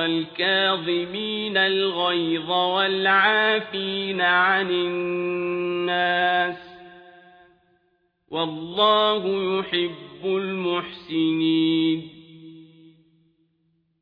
والكاظمين الغيظ والعافين عن الناس والله يحب المحسنين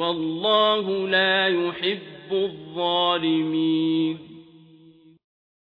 والله لا يحب الظالمين.